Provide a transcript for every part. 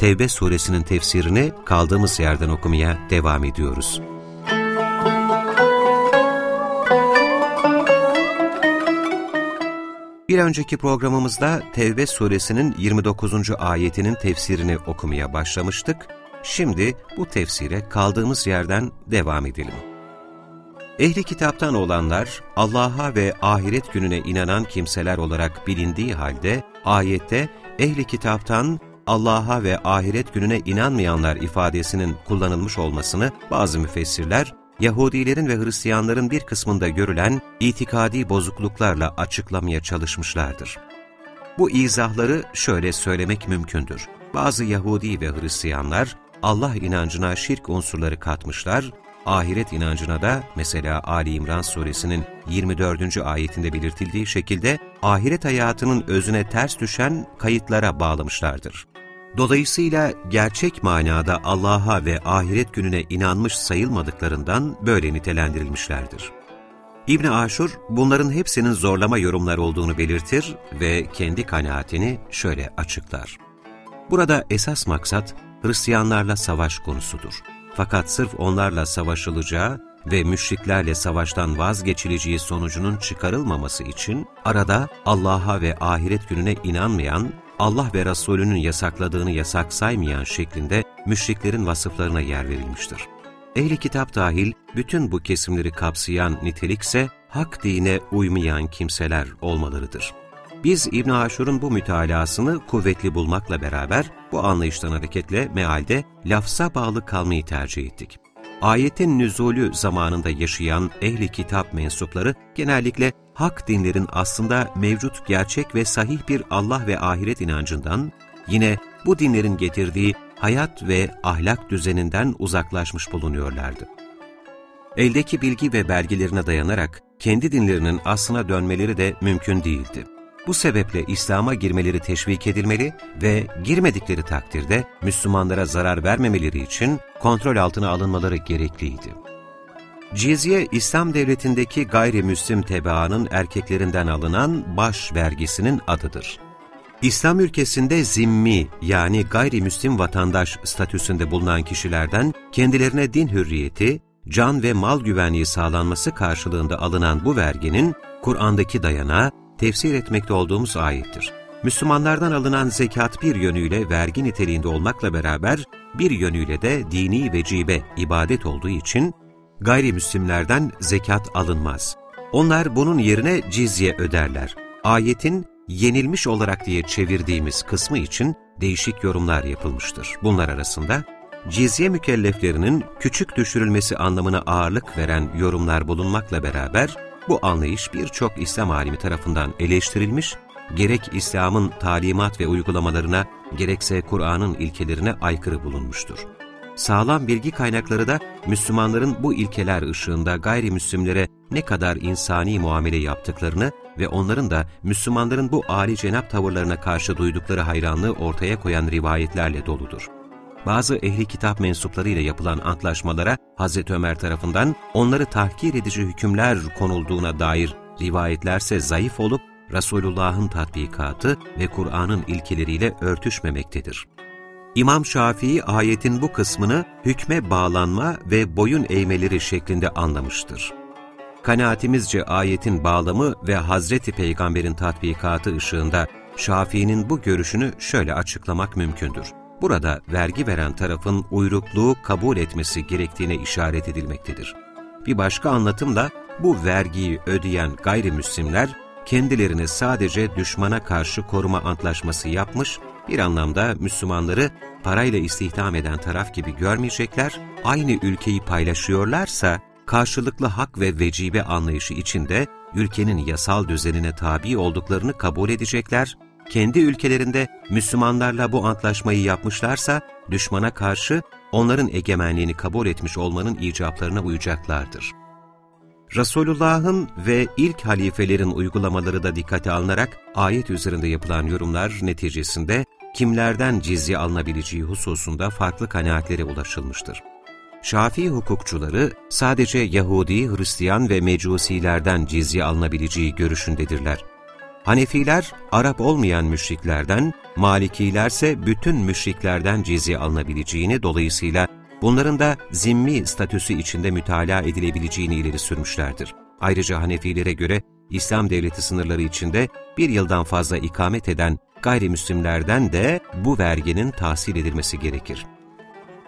Tevbe suresinin tefsirini kaldığımız yerden okumaya devam ediyoruz. Bir önceki programımızda Tevbe suresinin 29. ayetinin tefsirini okumaya başlamıştık. Şimdi bu tefsire kaldığımız yerden devam edelim. Ehli kitaptan olanlar, Allah'a ve ahiret gününe inanan kimseler olarak bilindiği halde, ayette ehli kitaptan Allah'a ve ahiret gününe inanmayanlar ifadesinin kullanılmış olmasını bazı müfessirler, Yahudilerin ve Hristiyanların bir kısmında görülen itikadi bozukluklarla açıklamaya çalışmışlardır. Bu izahları şöyle söylemek mümkündür. Bazı Yahudi ve Hristiyanlar Allah inancına şirk unsurları katmışlar ahiret inancına da mesela Ali İmran suresinin 24. ayetinde belirtildiği şekilde ahiret hayatının özüne ters düşen kayıtlara bağlamışlardır. Dolayısıyla gerçek manada Allah'a ve ahiret gününe inanmış sayılmadıklarından böyle nitelendirilmişlerdir. İbn Aşur bunların hepsinin zorlama yorumlar olduğunu belirtir ve kendi kanaatini şöyle açıklar. Burada esas maksat Hristiyanlarla savaş konusudur. Fakat sırf onlarla savaşılacağı ve müşriklerle savaştan vazgeçileceği sonucunun çıkarılmaması için arada Allah'a ve ahiret gününe inanmayan, Allah ve Resulünün yasakladığını yasak saymayan şeklinde müşriklerin vasıflarına yer verilmiştir. Ehli kitap dahil bütün bu kesimleri kapsayan nitelikse hak dine uymayan kimseler olmalarıdır. Biz İbn Aşur'un bu mütalasını kuvvetli bulmakla beraber bu anlayıştan hareketle mealde lafza bağlı kalmayı tercih ettik. Ayetin nüzulü zamanında yaşayan ehli kitap mensupları genellikle hak dinlerin aslında mevcut gerçek ve sahih bir Allah ve ahiret inancından, yine bu dinlerin getirdiği hayat ve ahlak düzeninden uzaklaşmış bulunuyorlardı. Eldeki bilgi ve belgelerine dayanarak kendi dinlerinin aslına dönmeleri de mümkün değildi. Bu sebeple İslam'a girmeleri teşvik edilmeli ve girmedikleri takdirde Müslümanlara zarar vermemeleri için kontrol altına alınmaları gerekliydi. Cizye, İslam devletindeki gayrimüslim tebaanın erkeklerinden alınan baş vergisinin adıdır. İslam ülkesinde zimmi yani gayrimüslim vatandaş statüsünde bulunan kişilerden kendilerine din hürriyeti, can ve mal güvenliği sağlanması karşılığında alınan bu verginin Kur'an'daki dayanağı tefsir etmekte olduğumuz ayettir. Müslümanlardan alınan zekat bir yönüyle vergi niteliğinde olmakla beraber bir yönüyle de dini vecibe, ibadet olduğu için gayrimüslimlerden zekat alınmaz. Onlar bunun yerine cizye öderler. Ayetin yenilmiş olarak diye çevirdiğimiz kısmı için değişik yorumlar yapılmıştır. Bunlar arasında cizye mükelleflerinin küçük düşürülmesi anlamına ağırlık veren yorumlar bulunmakla beraber bu anlayış birçok İslam alimi tarafından eleştirilmiş, gerek İslam'ın talimat ve uygulamalarına, gerekse Kur'an'ın ilkelerine aykırı bulunmuştur. Sağlam bilgi kaynakları da Müslümanların bu ilkeler ışığında gayrimüslimlere ne kadar insani muamele yaptıklarını ve onların da Müslümanların bu âli cenap tavırlarına karşı duydukları hayranlığı ortaya koyan rivayetlerle doludur bazı ehli kitap mensupları ile yapılan antlaşmalara Hz. Ömer tarafından onları tahkir edici hükümler konulduğuna dair rivayetlerse zayıf olup Resulullah'ın tatbikatı ve Kur'an'ın ilkeleriyle örtüşmemektedir. İmam Şafii ayetin bu kısmını hükme bağlanma ve boyun eğmeleri şeklinde anlamıştır. Kanaatimizce ayetin bağlamı ve Hazreti Peygamber'in tatbikatı ışığında Şafii'nin bu görüşünü şöyle açıklamak mümkündür. Burada vergi veren tarafın uyrukluğu kabul etmesi gerektiğine işaret edilmektedir. Bir başka anlatımla bu vergiyi ödeyen gayrimüslimler kendilerini sadece düşmana karşı koruma antlaşması yapmış, bir anlamda Müslümanları parayla istihdam eden taraf gibi görmeyecekler, aynı ülkeyi paylaşıyorlarsa karşılıklı hak ve vecibe anlayışı içinde ülkenin yasal düzenine tabi olduklarını kabul edecekler kendi ülkelerinde Müslümanlarla bu antlaşmayı yapmışlarsa, düşmana karşı onların egemenliğini kabul etmiş olmanın icaplarına uyacaklardır. Resulullah'ın ve ilk halifelerin uygulamaları da dikkate alınarak ayet üzerinde yapılan yorumlar neticesinde kimlerden cizye alınabileceği hususunda farklı kanaatlere ulaşılmıştır. Şafii hukukçuları sadece Yahudi, Hristiyan ve Mecusilerden cizye alınabileceği görüşündedirler. Hanefiler, Arap olmayan müşriklerden, Malikilerse bütün müşriklerden cizye alınabileceğini, dolayısıyla bunların da zimmi statüsü içinde mütalaa edilebileceğini ileri sürmüşlerdir. Ayrıca Hanefilere göre İslam devleti sınırları içinde bir yıldan fazla ikamet eden gayrimüslimlerden de bu verginin tahsil edilmesi gerekir.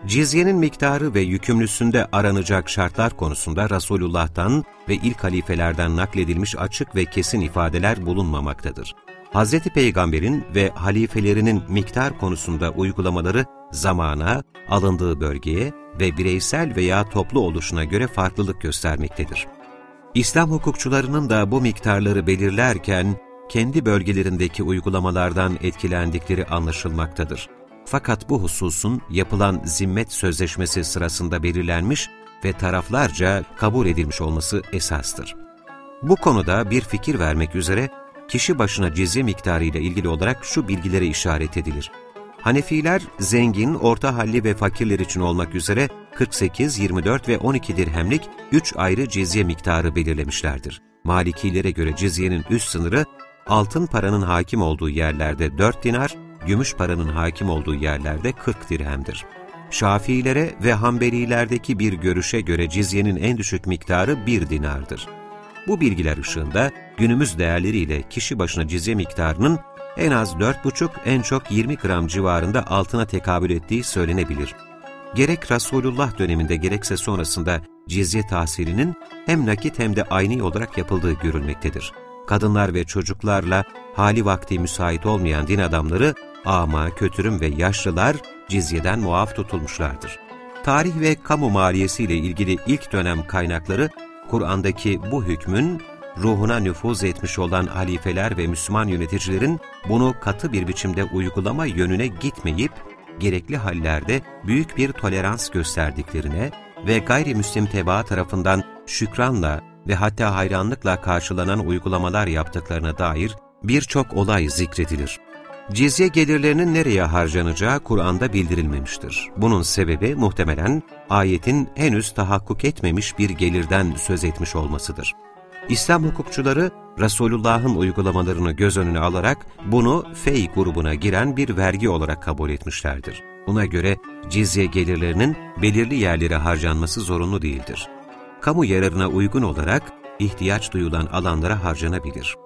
Cizyenin miktarı ve yükümlüsünde aranacak şartlar konusunda Resulullah'tan ve ilk halifelerden nakledilmiş açık ve kesin ifadeler bulunmamaktadır. Hz. Peygamber'in ve halifelerinin miktar konusunda uygulamaları zamana, alındığı bölgeye ve bireysel veya toplu oluşuna göre farklılık göstermektedir. İslam hukukçularının da bu miktarları belirlerken kendi bölgelerindeki uygulamalardan etkilendikleri anlaşılmaktadır. Fakat bu hususun yapılan zimmet sözleşmesi sırasında belirlenmiş ve taraflarca kabul edilmiş olması esastır. Bu konuda bir fikir vermek üzere kişi başına cizye miktarı ile ilgili olarak şu bilgilere işaret edilir. Hanefiler zengin, orta halli ve fakirler için olmak üzere 48, 24 ve 12 dirhemlik 3 ayrı cizye miktarı belirlemişlerdir. Malikilere göre cizyenin üst sınırı altın paranın hakim olduğu yerlerde 4 dinar, gümüş paranın hakim olduğu yerlerde 40 dirhemdir. Şafiilere ve Hanbelilerdeki bir görüşe göre cizyenin en düşük miktarı 1 dinardır. Bu bilgiler ışığında günümüz değerleriyle kişi başına cizye miktarının en az 4,5 en çok 20 gram civarında altına tekabül ettiği söylenebilir. Gerek Resulullah döneminde gerekse sonrasında cizye tahsilinin hem nakit hem de ayni olarak yapıldığı görülmektedir. Kadınlar ve çocuklarla hali vakti müsait olmayan din adamları ama, kötürüm ve yaşlılar cizyeden muaf tutulmuşlardır. Tarih ve kamu maliyesiyle ilgili ilk dönem kaynakları, Kur'an'daki bu hükmün ruhuna nüfuz etmiş olan halifeler ve Müslüman yöneticilerin bunu katı bir biçimde uygulama yönüne gitmeyip, gerekli hallerde büyük bir tolerans gösterdiklerine ve gayrimüslim tebaa tarafından şükranla ve hatta hayranlıkla karşılanan uygulamalar yaptıklarına dair birçok olay zikredilir. Cizye gelirlerinin nereye harcanacağı Kur'an'da bildirilmemiştir. Bunun sebebi muhtemelen ayetin henüz tahakkuk etmemiş bir gelirden söz etmiş olmasıdır. İslam hukukçuları Resulullah'ın uygulamalarını göz önüne alarak bunu fey grubuna giren bir vergi olarak kabul etmişlerdir. Buna göre cizye gelirlerinin belirli yerlere harcanması zorunlu değildir. Kamu yararına uygun olarak ihtiyaç duyulan alanlara harcanabilir.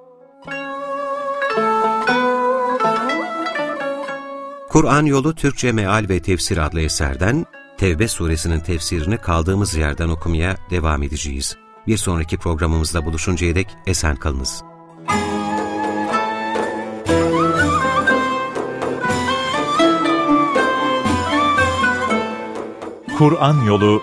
Kur'an Yolu Türkçe Meal ve Tefsir adlı eserden Tevbe suresinin tefsirini kaldığımız yerden okumaya devam edeceğiz. Bir sonraki programımızda buluşuncaya dek esen kalınız. Kur'an Yolu